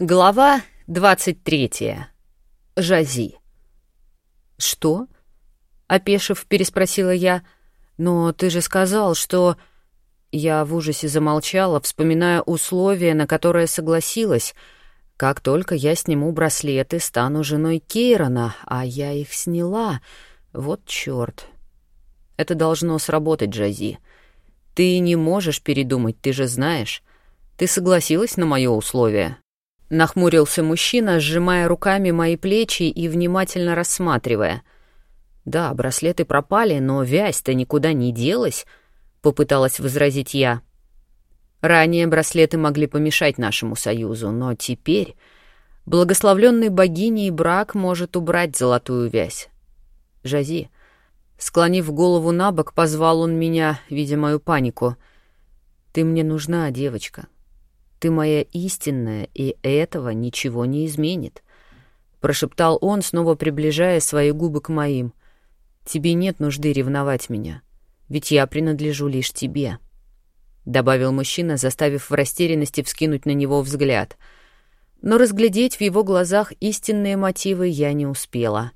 Глава 23. Жази. «Что?» — опешив, переспросила я. «Но ты же сказал, что...» Я в ужасе замолчала, вспоминая условия, на которые согласилась. Как только я сниму браслеты, стану женой Кейрона, а я их сняла. Вот чёрт. Это должно сработать, Джази. Ты не можешь передумать, ты же знаешь. Ты согласилась на моё условие?» Нахмурился мужчина, сжимая руками мои плечи и внимательно рассматривая. «Да, браслеты пропали, но вязь-то никуда не делась», — попыталась возразить я. Ранее браслеты могли помешать нашему союзу, но теперь благословленный богиней брак может убрать золотую вязь. Жази, склонив голову на бок, позвал он меня, видя мою панику. «Ты мне нужна, девочка. Ты моя истинная, и этого ничего не изменит», — прошептал он, снова приближая свои губы к моим. «Тебе нет нужды ревновать меня, ведь я принадлежу лишь тебе», — добавил мужчина, заставив в растерянности вскинуть на него взгляд. Но разглядеть в его глазах истинные мотивы я не успела.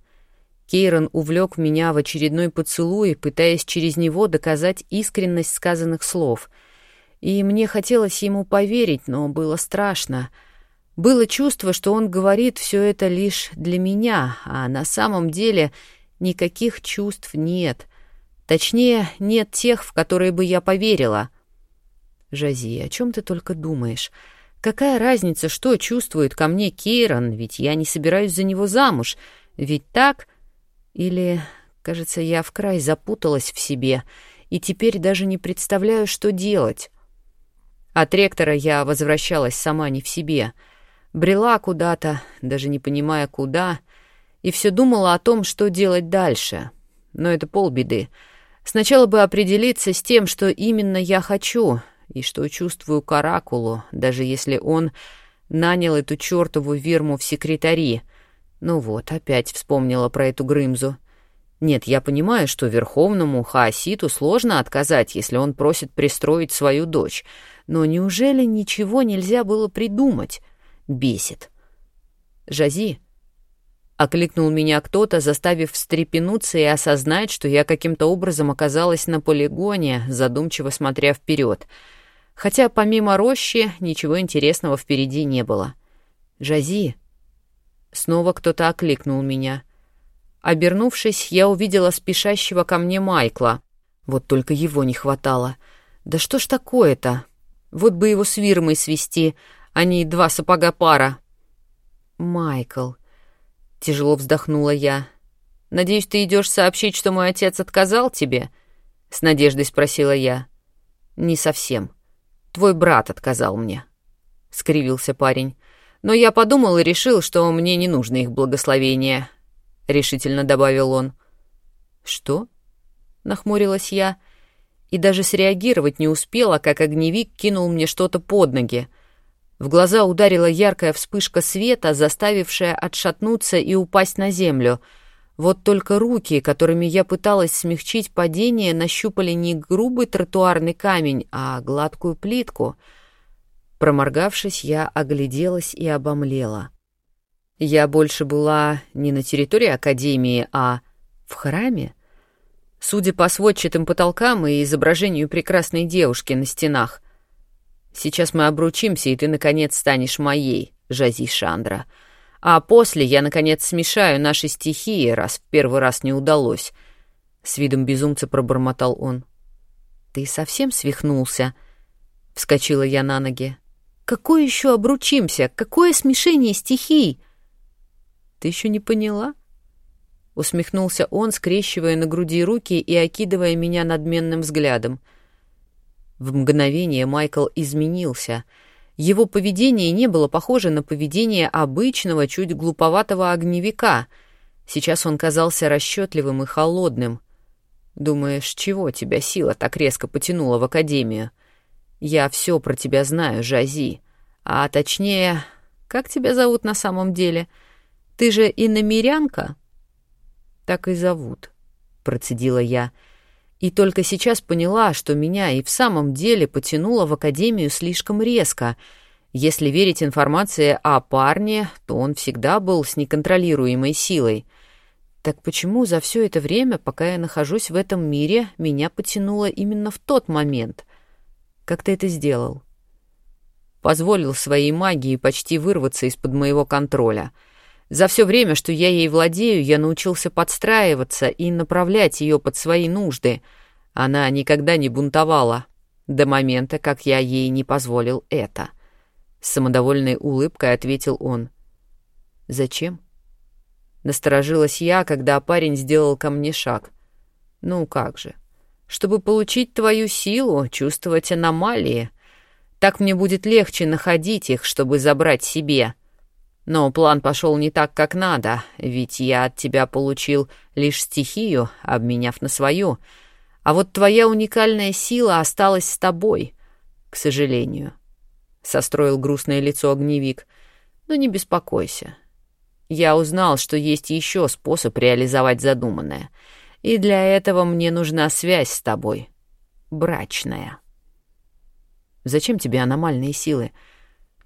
Кейрон увлек меня в очередной поцелуй, пытаясь через него доказать искренность сказанных слов — и мне хотелось ему поверить, но было страшно. Было чувство, что он говорит все это лишь для меня, а на самом деле никаких чувств нет. Точнее, нет тех, в которые бы я поверила. «Жази, о чем ты только думаешь? Какая разница, что чувствует ко мне Кейрон, ведь я не собираюсь за него замуж. Ведь так? Или, кажется, я в край запуталась в себе, и теперь даже не представляю, что делать». От ректора я возвращалась сама не в себе. Брела куда-то, даже не понимая куда, и все думала о том, что делать дальше. Но это полбеды. Сначала бы определиться с тем, что именно я хочу, и что чувствую к Оракулу, даже если он нанял эту чертову верму в секретари. Ну вот, опять вспомнила про эту Грымзу. Нет, я понимаю, что Верховному Хаоситу сложно отказать, если он просит пристроить свою дочь — но неужели ничего нельзя было придумать? Бесит. «Жази!» — окликнул меня кто-то, заставив встрепенуться и осознать, что я каким-то образом оказалась на полигоне, задумчиво смотря вперед. Хотя помимо рощи ничего интересного впереди не было. «Жази!» Снова кто-то окликнул меня. Обернувшись, я увидела спешащего ко мне Майкла. Вот только его не хватало. «Да что ж такое-то?» Вот бы его с Вирмой свести, а не два сапога пара. «Майкл», — тяжело вздохнула я, — «надеюсь, ты идешь сообщить, что мой отец отказал тебе?» — с надеждой спросила я. «Не совсем. Твой брат отказал мне», — скривился парень. «Но я подумал и решил, что мне не нужно их благословение», — решительно добавил он. «Что?» — нахмурилась я. — и даже среагировать не успела, как огневик кинул мне что-то под ноги. В глаза ударила яркая вспышка света, заставившая отшатнуться и упасть на землю. Вот только руки, которыми я пыталась смягчить падение, нащупали не грубый тротуарный камень, а гладкую плитку. Проморгавшись, я огляделась и обомлела. Я больше была не на территории Академии, а в храме. Судя по сводчатым потолкам и изображению прекрасной девушки на стенах. Сейчас мы обручимся, и ты, наконец, станешь моей, Жази Шандра. А после я, наконец, смешаю наши стихии, раз в первый раз не удалось. С видом безумца пробормотал он. «Ты совсем свихнулся?» — вскочила я на ноги. «Какое еще обручимся? Какое смешение стихий?» «Ты еще не поняла?» — усмехнулся он, скрещивая на груди руки и окидывая меня надменным взглядом. В мгновение Майкл изменился. Его поведение не было похоже на поведение обычного, чуть глуповатого огневика. Сейчас он казался расчетливым и холодным. «Думаешь, чего тебя сила так резко потянула в академию? Я все про тебя знаю, Жази. А точнее, как тебя зовут на самом деле? Ты же иномерянка?» так и зовут», — процедила я. И только сейчас поняла, что меня и в самом деле потянуло в академию слишком резко, Если верить информации о парне, то он всегда был с неконтролируемой силой. Так почему за все это время, пока я нахожусь в этом мире, меня потянуло именно в тот момент? Как ты это сделал? Позволил своей магии почти вырваться из-под моего контроля. За все время, что я ей владею, я научился подстраиваться и направлять ее под свои нужды. Она никогда не бунтовала до момента, как я ей не позволил это. — с самодовольной улыбкой ответил он. «Зачем?» Насторожилась я, когда парень сделал ко мне шаг. «Ну как же? Чтобы получить твою силу, чувствовать аномалии. Так мне будет легче находить их, чтобы забрать себе. Но план пошел не так, как надо, ведь я от тебя получил лишь стихию, обменяв на свою. А вот твоя уникальная сила осталась с тобой, к сожалению». — состроил грустное лицо огневик. «Но не беспокойся. Я узнал, что есть еще способ реализовать задуманное. И для этого мне нужна связь с тобой. Брачная». «Зачем тебе аномальные силы?»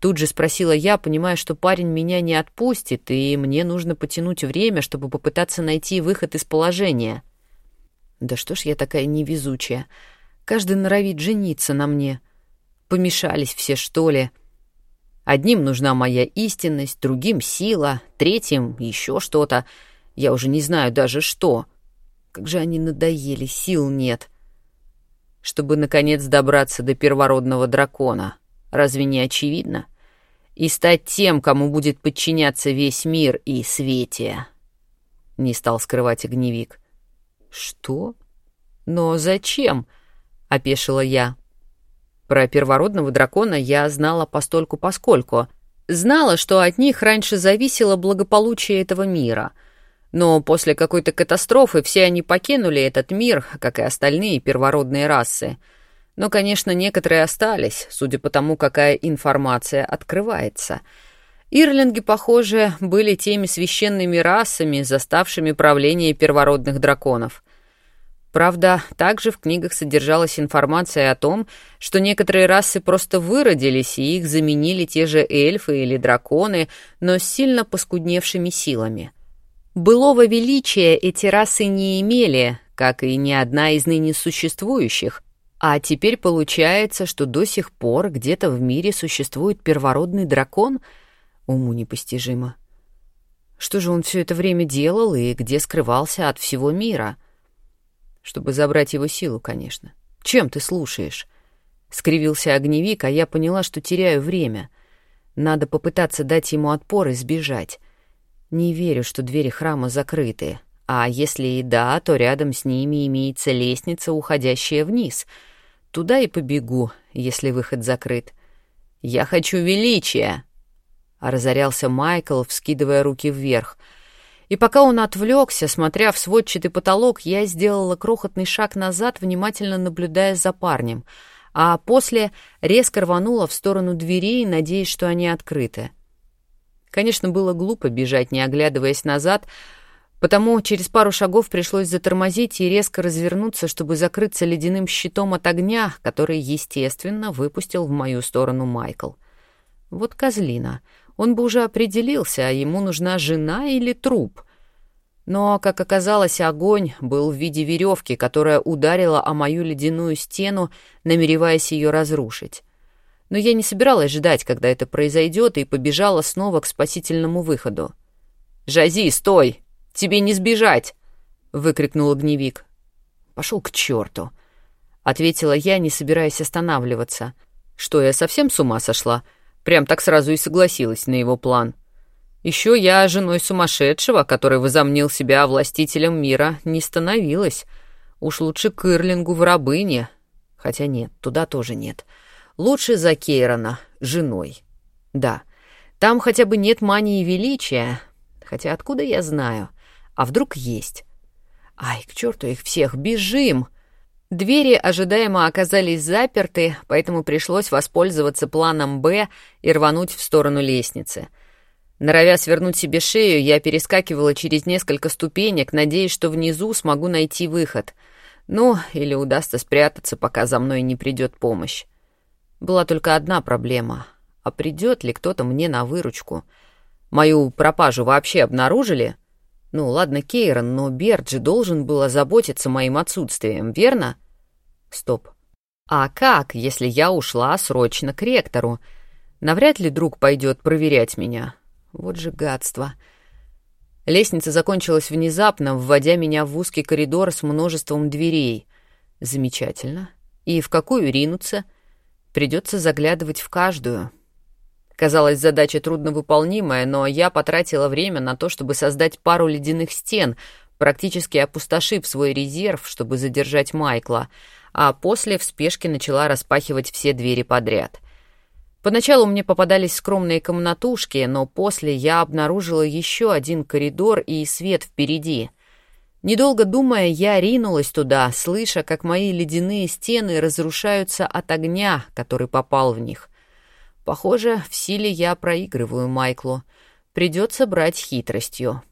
Тут же спросила я, понимая, что парень меня не отпустит, и мне нужно потянуть время, чтобы попытаться найти выход из положения. Да что ж я такая невезучая. Каждый норовит жениться на мне. Помешались все, что ли? Одним нужна моя истинность, другим — сила, третьим — еще что-то. Я уже не знаю даже что. Как же они надоели, сил нет. Чтобы, наконец, добраться до первородного дракона. Разве не очевидно? И стать тем, кому будет подчиняться весь мир и Светия. Не стал скрывать огневик. «Что? Но зачем?» — опешила я. Про первородного дракона я знала постольку-поскольку. Знала, что от них раньше зависело благополучие этого мира. Но после какой-то катастрофы все они покинули этот мир, как и остальные первородные расы. Но, конечно, некоторые остались, судя по тому, какая информация открывается. Ирлинги, похоже, были теми священными расами, заставшими правление первородных драконов. Правда, также в книгах содержалась информация о том, что некоторые расы просто выродились, и их заменили те же эльфы или драконы, но с сильно поскудневшими силами. Былого величия эти расы не имели, как и ни одна из ныне существующих, а теперь получается, что до сих пор где-то в мире существует первородный дракон? Уму непостижимо. Что же он все это время делал и где скрывался от всего мира?» чтобы забрать его силу, конечно. Чем ты слушаешь? Скривился огневик, а я поняла, что теряю время. Надо попытаться дать ему отпор и сбежать. Не верю, что двери храма закрыты. А если и да, то рядом с ними имеется лестница, уходящая вниз. Туда и побегу, если выход закрыт. «Я хочу величия!» — разорялся Майкл, вскидывая руки вверх — и пока он отвлекся, смотря в сводчатый потолок, я сделала крохотный шаг назад, внимательно наблюдая за парнем, а после резко рванула в сторону дверей, надеясь, что они открыты. Конечно, было глупо бежать, не оглядываясь назад, потому через пару шагов пришлось затормозить и резко развернуться, чтобы закрыться ледяным щитом от огня, который, естественно, выпустил в мою сторону Майкл. Вот козлина — он бы уже определился, а ему нужна жена или труп. Но, как оказалось, огонь был в виде веревки, которая ударила о мою ледяную стену, намереваясь ее разрушить. Но я не собиралась ждать, когда это произойдет, и побежала снова к спасительному выходу. «Жази, стой! Тебе не сбежать!» — выкрикнул огневик. «Пошел к черту!» — ответила я, не собираясь останавливаться. «Что, я совсем с ума сошла?» Прям так сразу и согласилась на его план. Еще я женой сумасшедшего, который возомнил себя властителем мира, не становилась. Уж лучше к Ирлингу в рабыне. Хотя нет, туда тоже нет. Лучше за Кейрона, женой. Да, там хотя бы нет мании величия. Хотя откуда я знаю? А вдруг есть? Ай, к черту их всех, бежим! Двери ожидаемо оказались заперты, поэтому пришлось воспользоваться планом «Б» и рвануть в сторону лестницы. Норовя свернуть себе шею, я перескакивала через несколько ступенек, надеясь, что внизу смогу найти выход. Ну, или удастся спрятаться, пока за мной не придет помощь. Была только одна проблема. а придет ли кто-то мне на выручку. Мою пропажу вообще обнаружили? Ну, ладно, Кейрон, но Берджи должен был озаботиться моим отсутствием, верно? Стоп. А как, если я ушла срочно к ректору? Навряд ли друг пойдет проверять меня. Вот же гадство. Лестница закончилась внезапно, вводя меня в узкий коридор с множеством дверей. Замечательно. И в какую ринуться? Придется заглядывать в каждую. Казалось, задача трудновыполнимая, но я потратила время на то, чтобы создать пару ледяных стен, практически опустошив свой резерв, чтобы задержать Майкла, а после в спешке начала распахивать все двери подряд. Поначалу мне попадались скромные комнатушки, но после я обнаружила еще один коридор и свет впереди. Недолго думая, я ринулась туда, слыша, как мои ледяные стены разрушаются от огня, который попал в них. Похоже, в силе я проигрываю Майклу. Придется брать хитростью.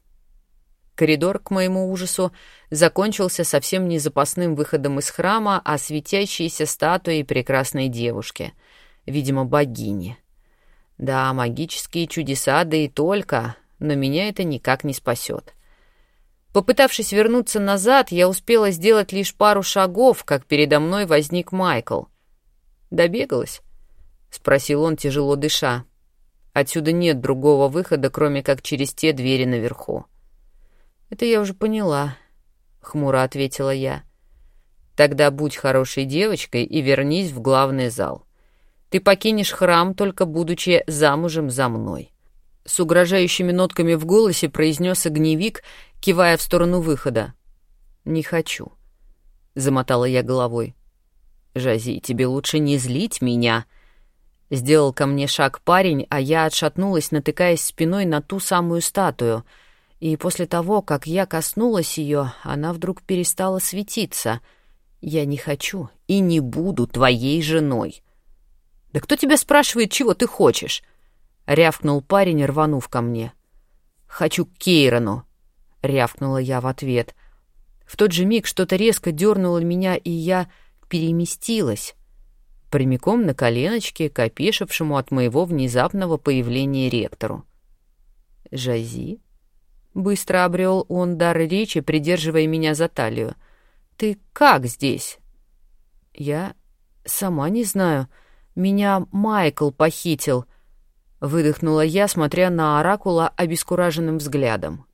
Коридор, к моему ужасу, закончился совсем не запасным выходом из храма, а светящейся статуей прекрасной девушки, видимо, богини. Да, магические чудеса, да и только, но меня это никак не спасет. Попытавшись вернуться назад, я успела сделать лишь пару шагов, как передо мной возник Майкл. Добегалась? — спросил он, тяжело дыша. «Отсюда нет другого выхода, кроме как через те двери наверху». «Это я уже поняла», — хмуро ответила я. «Тогда будь хорошей девочкой и вернись в главный зал. Ты покинешь храм, только будучи замужем за мной». С угрожающими нотками в голосе произнес огневик, кивая в сторону выхода. «Не хочу», — замотала я головой. «Жази, тебе лучше не злить меня», Сделал ко мне шаг парень, а я отшатнулась, натыкаясь спиной на ту самую статую. И после того, как я коснулась ее, она вдруг перестала светиться. Я не хочу и не буду твоей женой. «Да кто тебя спрашивает, чего ты хочешь?» — рявкнул парень, рванув ко мне. «Хочу к Кейрону», — рявкнула я в ответ. В тот же миг что-то резко дернуло меня, и я переместилась прямиком на коленочки к опешившему от моего внезапного появления ректору. «Жази?» Быстро обрел он дар речи, придерживая меня за талию. «Ты как здесь?» «Я сама не знаю. Меня Майкл похитил», — выдохнула я, смотря на оракула обескураженным взглядом.